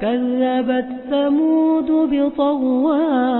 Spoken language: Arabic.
كذبت ثمود بطغواها